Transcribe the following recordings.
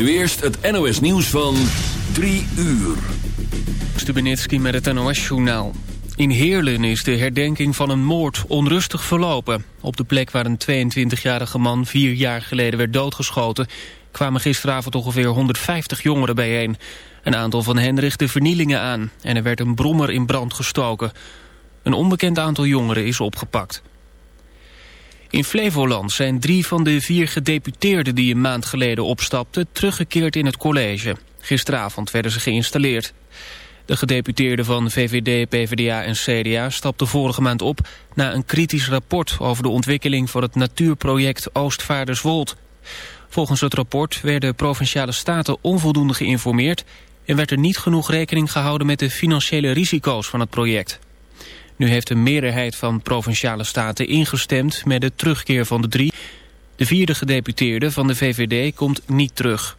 Nu eerst het NOS nieuws van 3 uur. Stubenitski met het NOS-journaal. In Heerlen is de herdenking van een moord onrustig verlopen. Op de plek waar een 22-jarige man vier jaar geleden werd doodgeschoten... kwamen gisteravond ongeveer 150 jongeren bijeen. Een aantal van hen richtte vernielingen aan... en er werd een brommer in brand gestoken. Een onbekend aantal jongeren is opgepakt. In Flevoland zijn drie van de vier gedeputeerden die een maand geleden opstapten teruggekeerd in het college. Gisteravond werden ze geïnstalleerd. De gedeputeerden van VVD, PvdA en CDA stapten vorige maand op... na een kritisch rapport over de ontwikkeling van het natuurproject Oostvaarderswold. Volgens het rapport werden provinciale staten onvoldoende geïnformeerd... en werd er niet genoeg rekening gehouden met de financiële risico's van het project. Nu heeft een meerderheid van provinciale staten ingestemd met de terugkeer van de drie. De vierde gedeputeerde van de VVD komt niet terug.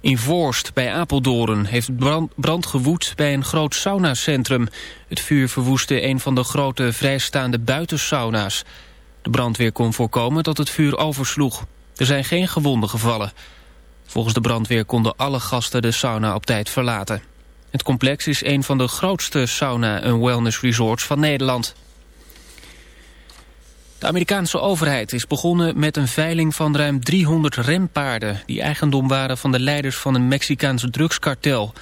In Voorst bij Apeldoorn heeft brand, brand gewoed bij een groot saunacentrum. Het vuur verwoestte een van de grote vrijstaande buitensauna's. De brandweer kon voorkomen dat het vuur oversloeg. Er zijn geen gewonden gevallen. Volgens de brandweer konden alle gasten de sauna op tijd verlaten. Het complex is een van de grootste sauna- en wellness resorts van Nederland. De Amerikaanse overheid is begonnen met een veiling van ruim 300 rempaarden... die eigendom waren van de leiders van een Mexicaanse drugskartel.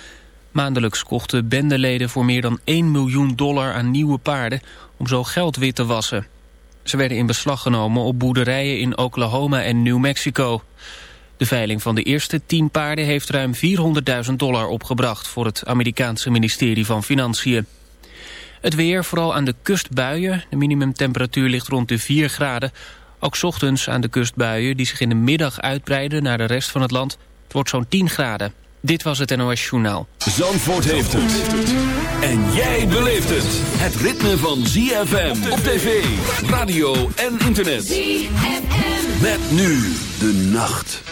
Maandelijks kochten bendeleden voor meer dan 1 miljoen dollar aan nieuwe paarden... om zo geld wit te wassen. Ze werden in beslag genomen op boerderijen in Oklahoma en New Mexico. De veiling van de eerste tien paarden heeft ruim 400.000 dollar opgebracht... voor het Amerikaanse ministerie van Financiën. Het weer, vooral aan de kustbuien. De minimumtemperatuur ligt rond de 4 graden. Ook ochtends aan de kustbuien die zich in de middag uitbreiden... naar de rest van het land. Het wordt zo'n 10 graden. Dit was het NOS Journaal. Zandvoort heeft het. En jij beleeft het. Het ritme van ZFM op tv, radio en internet. ZFM. Met nu de nacht.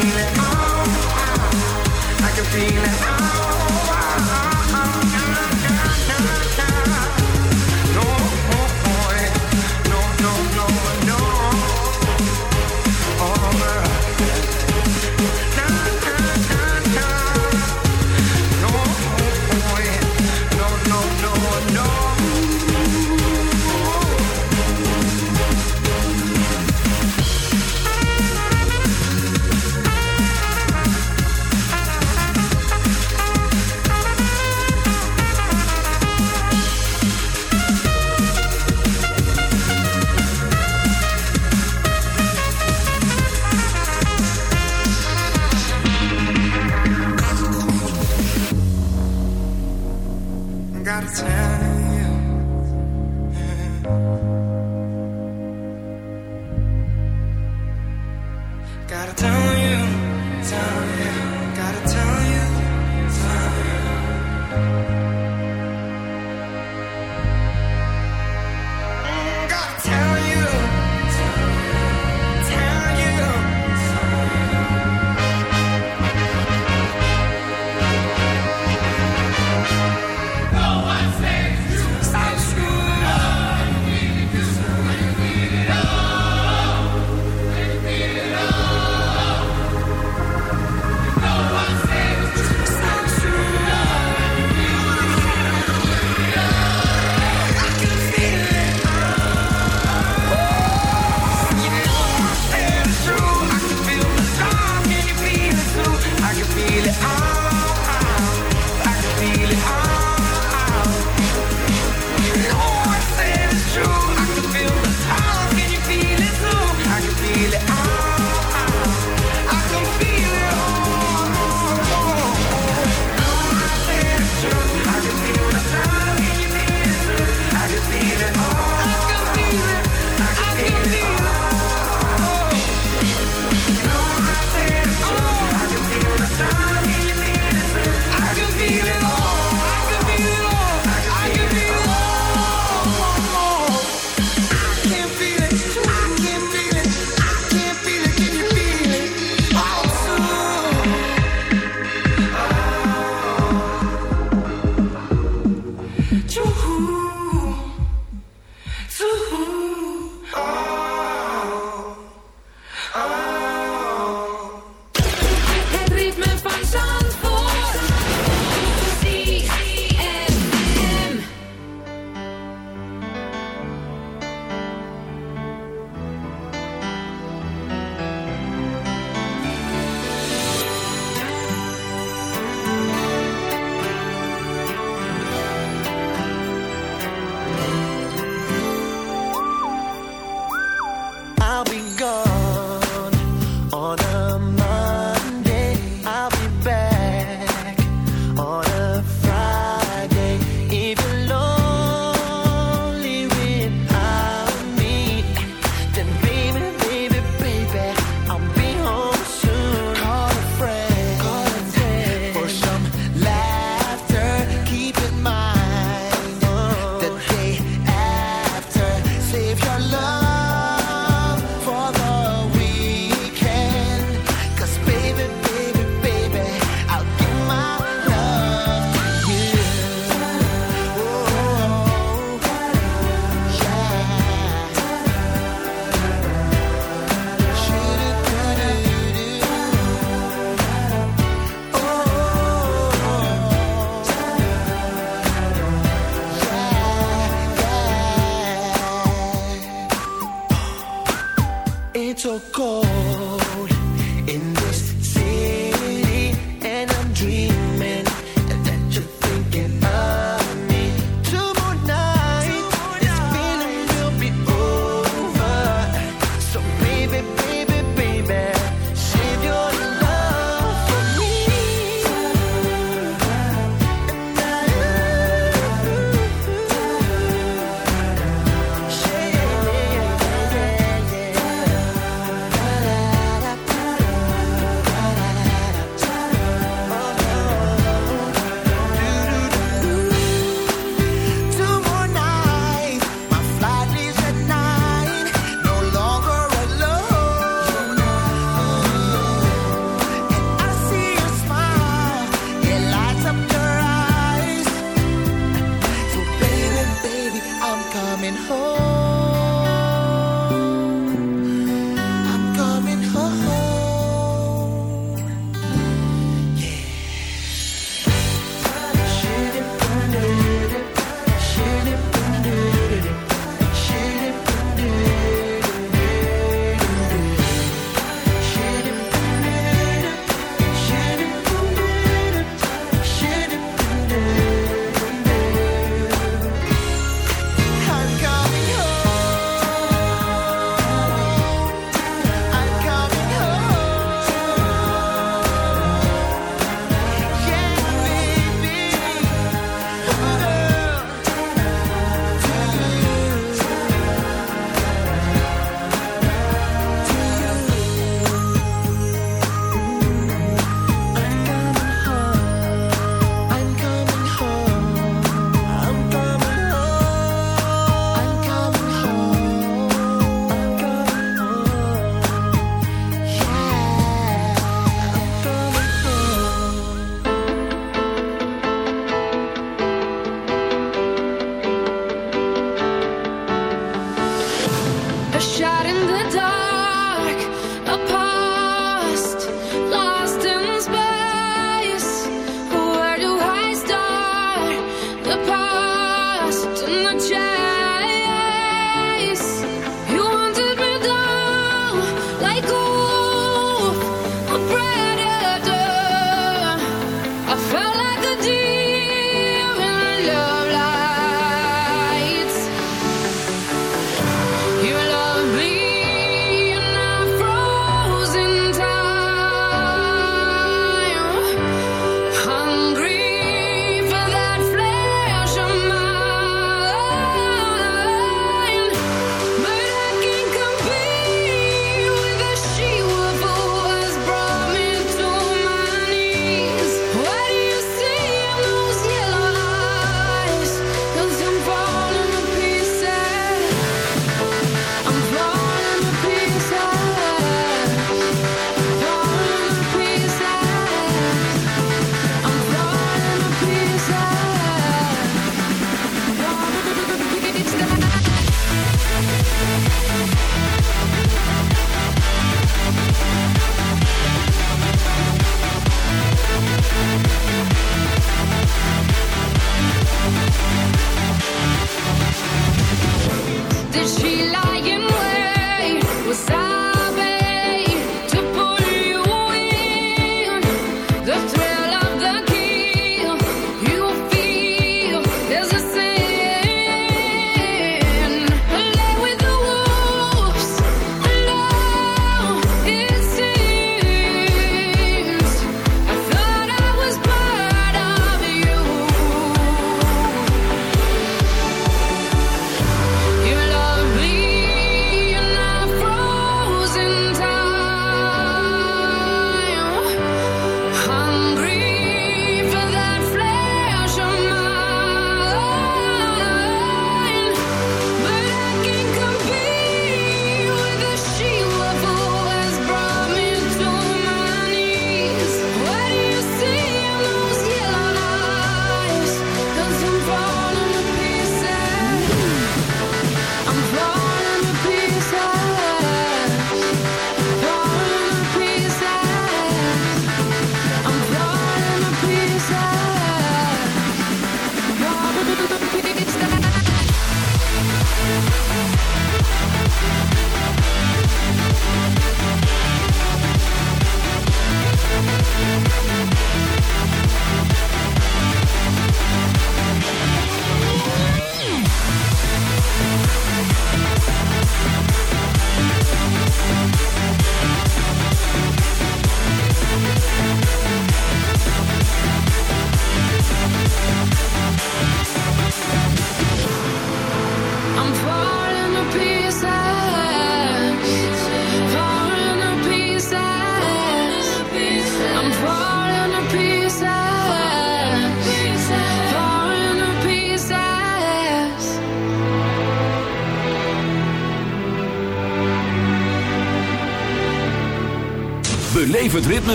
feel it. Oh, I can feel it.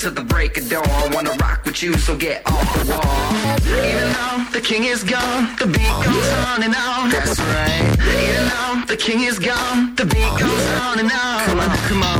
To the break of dawn. I Wanna rock with you, so get off the wall. Even though the king is gone, the beat goes on and on. That's right. Even though the king is gone, the beat goes on and on. Come on, come on.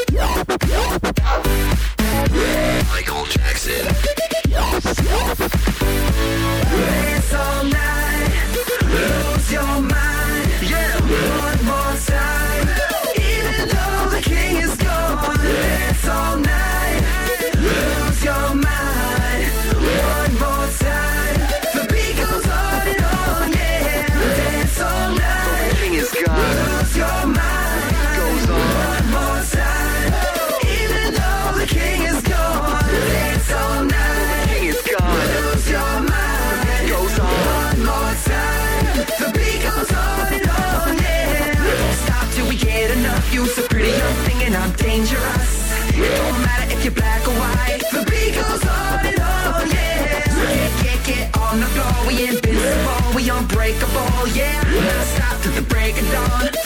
Michael Jackson. Dance all night. Lose your mind. Yeah. One more time. unbreakable, yeah. Stop to the break of dawn.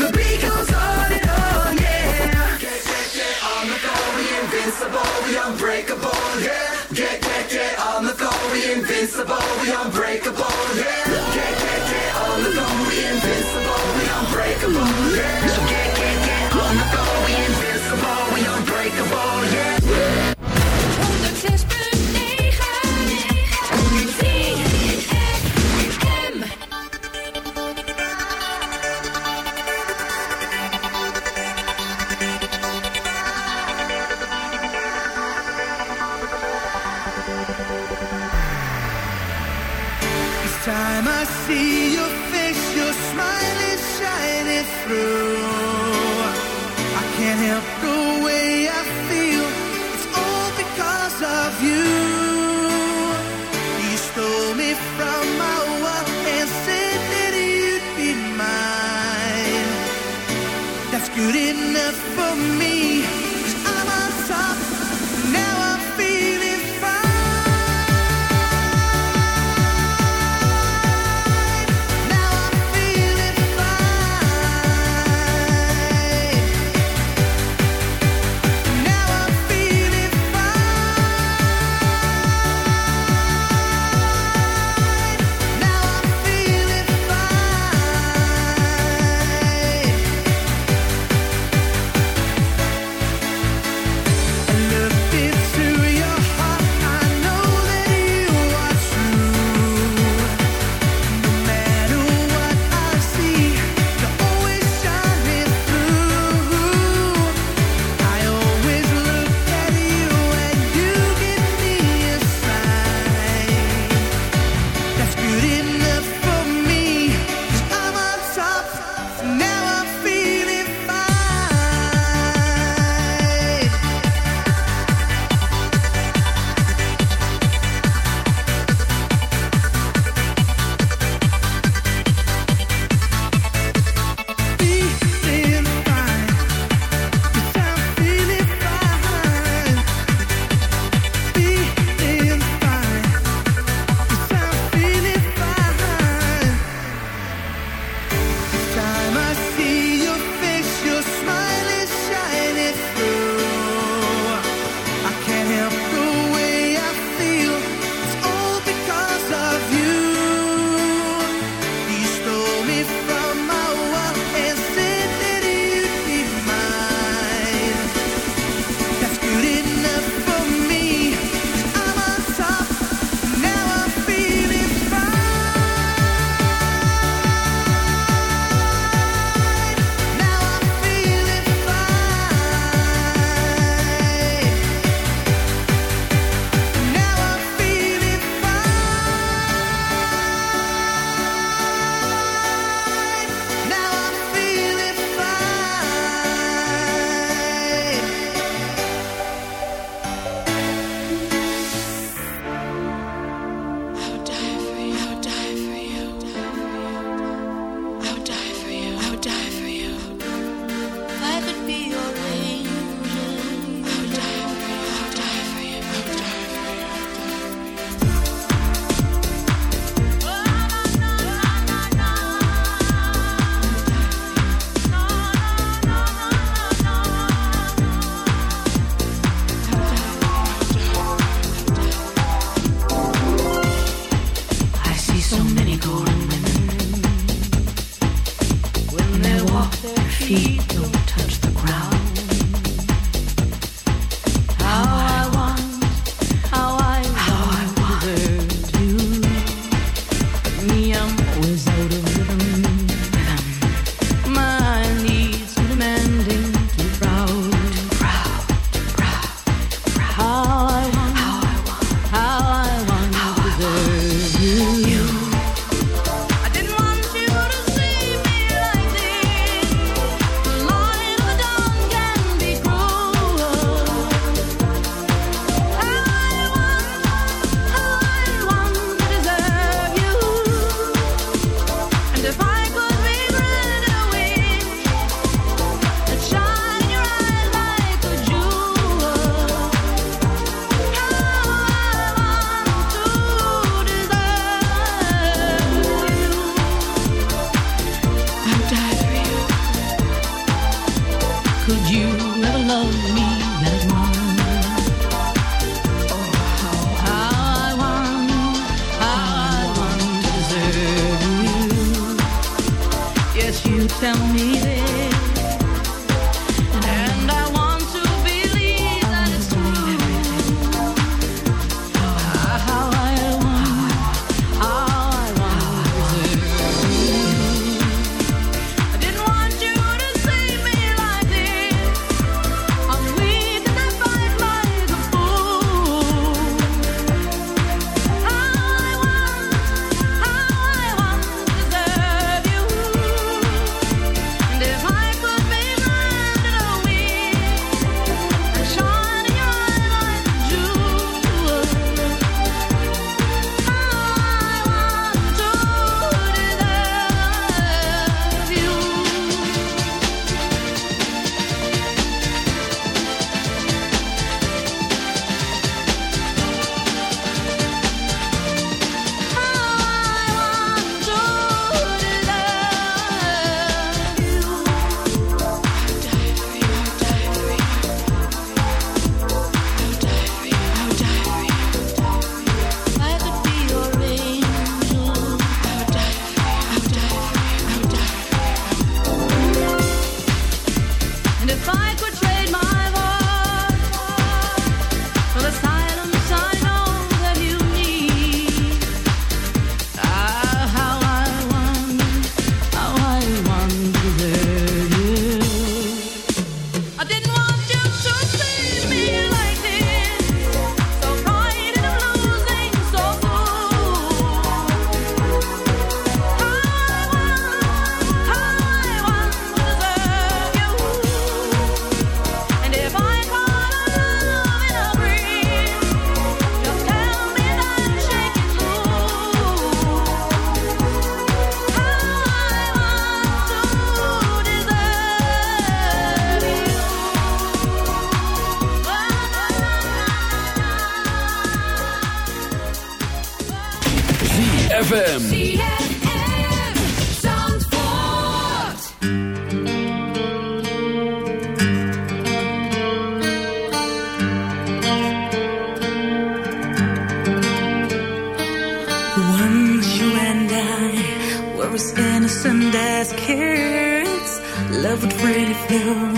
would really flew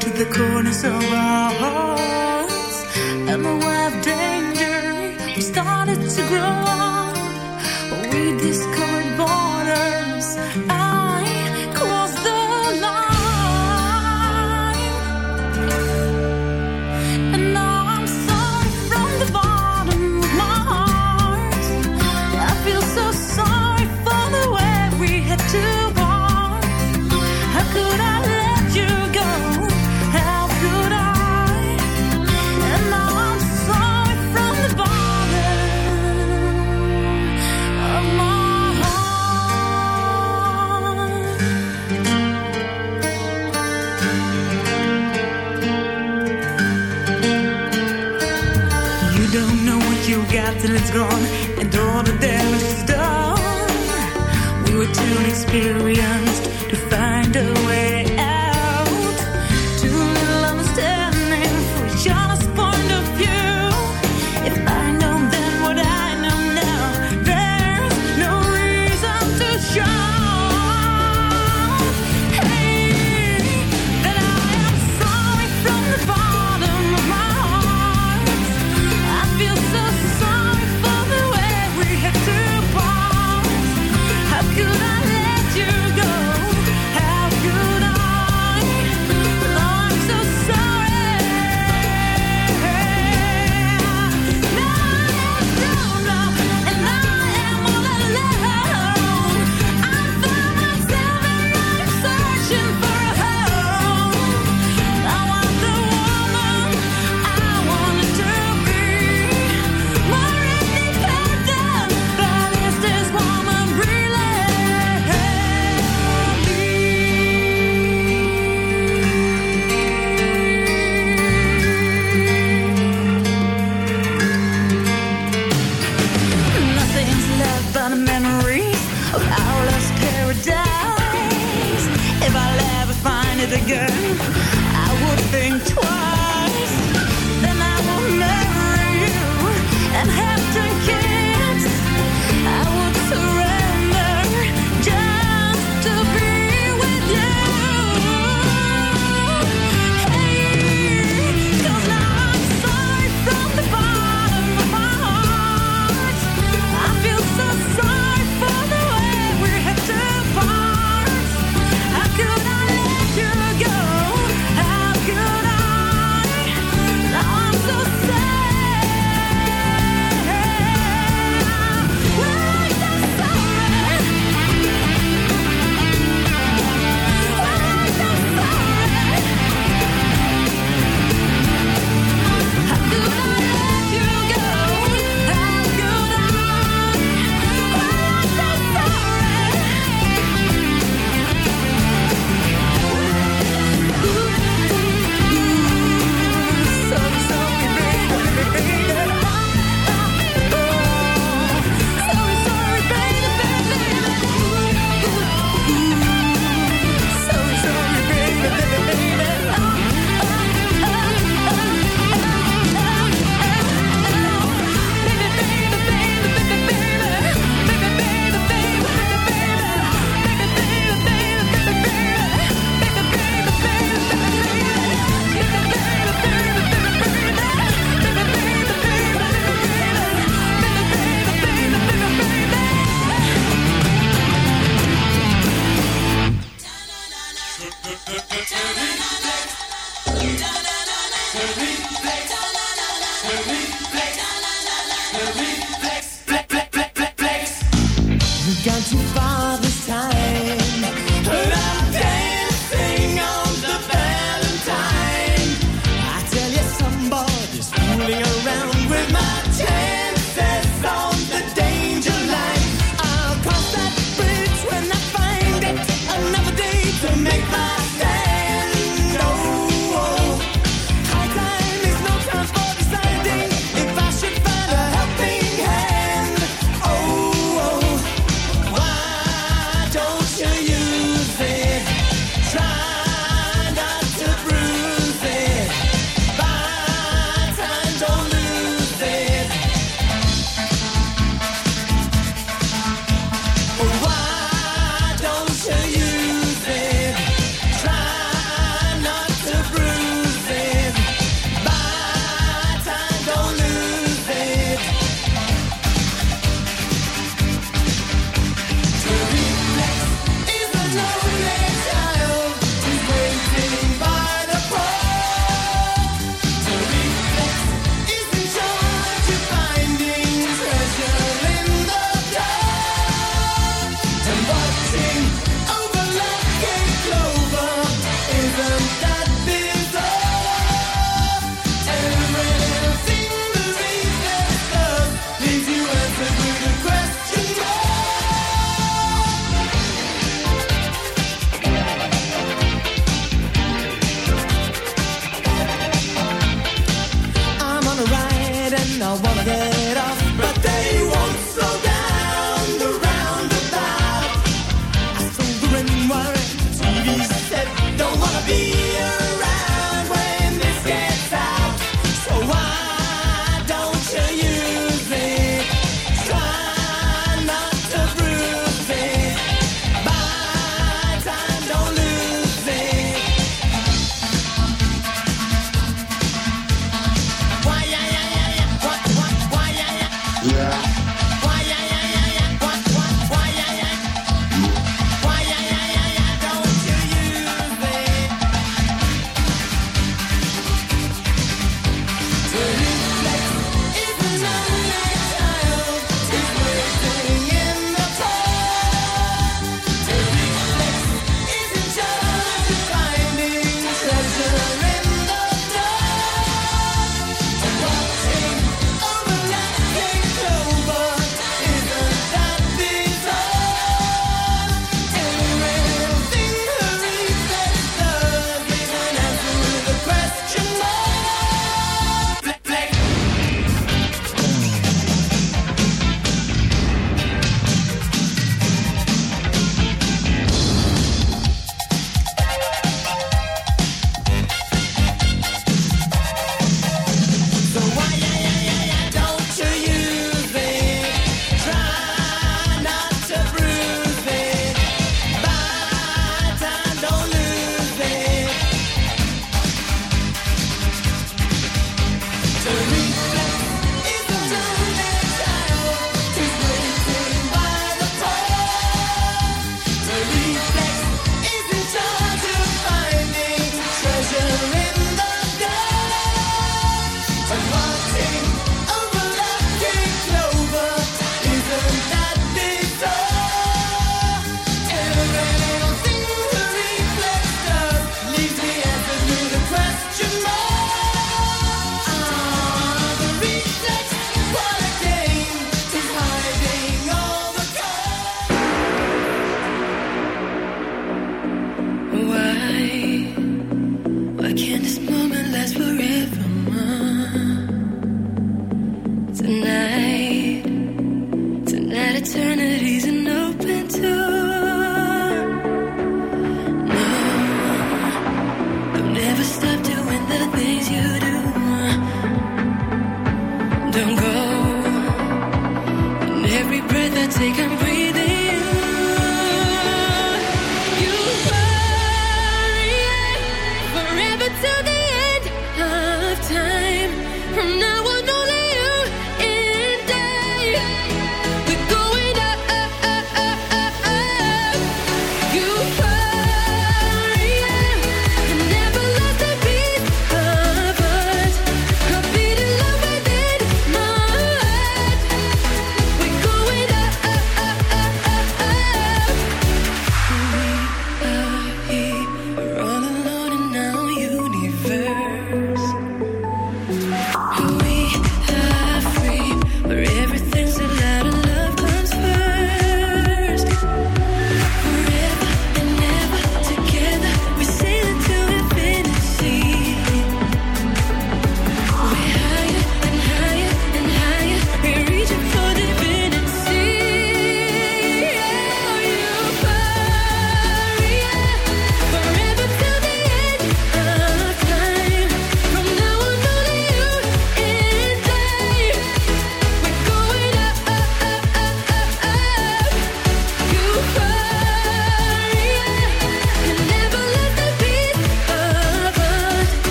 to the corners of our hearts. and the wild danger. We started to grow. We discovered. on and all the damage is done. We were too inexperienced.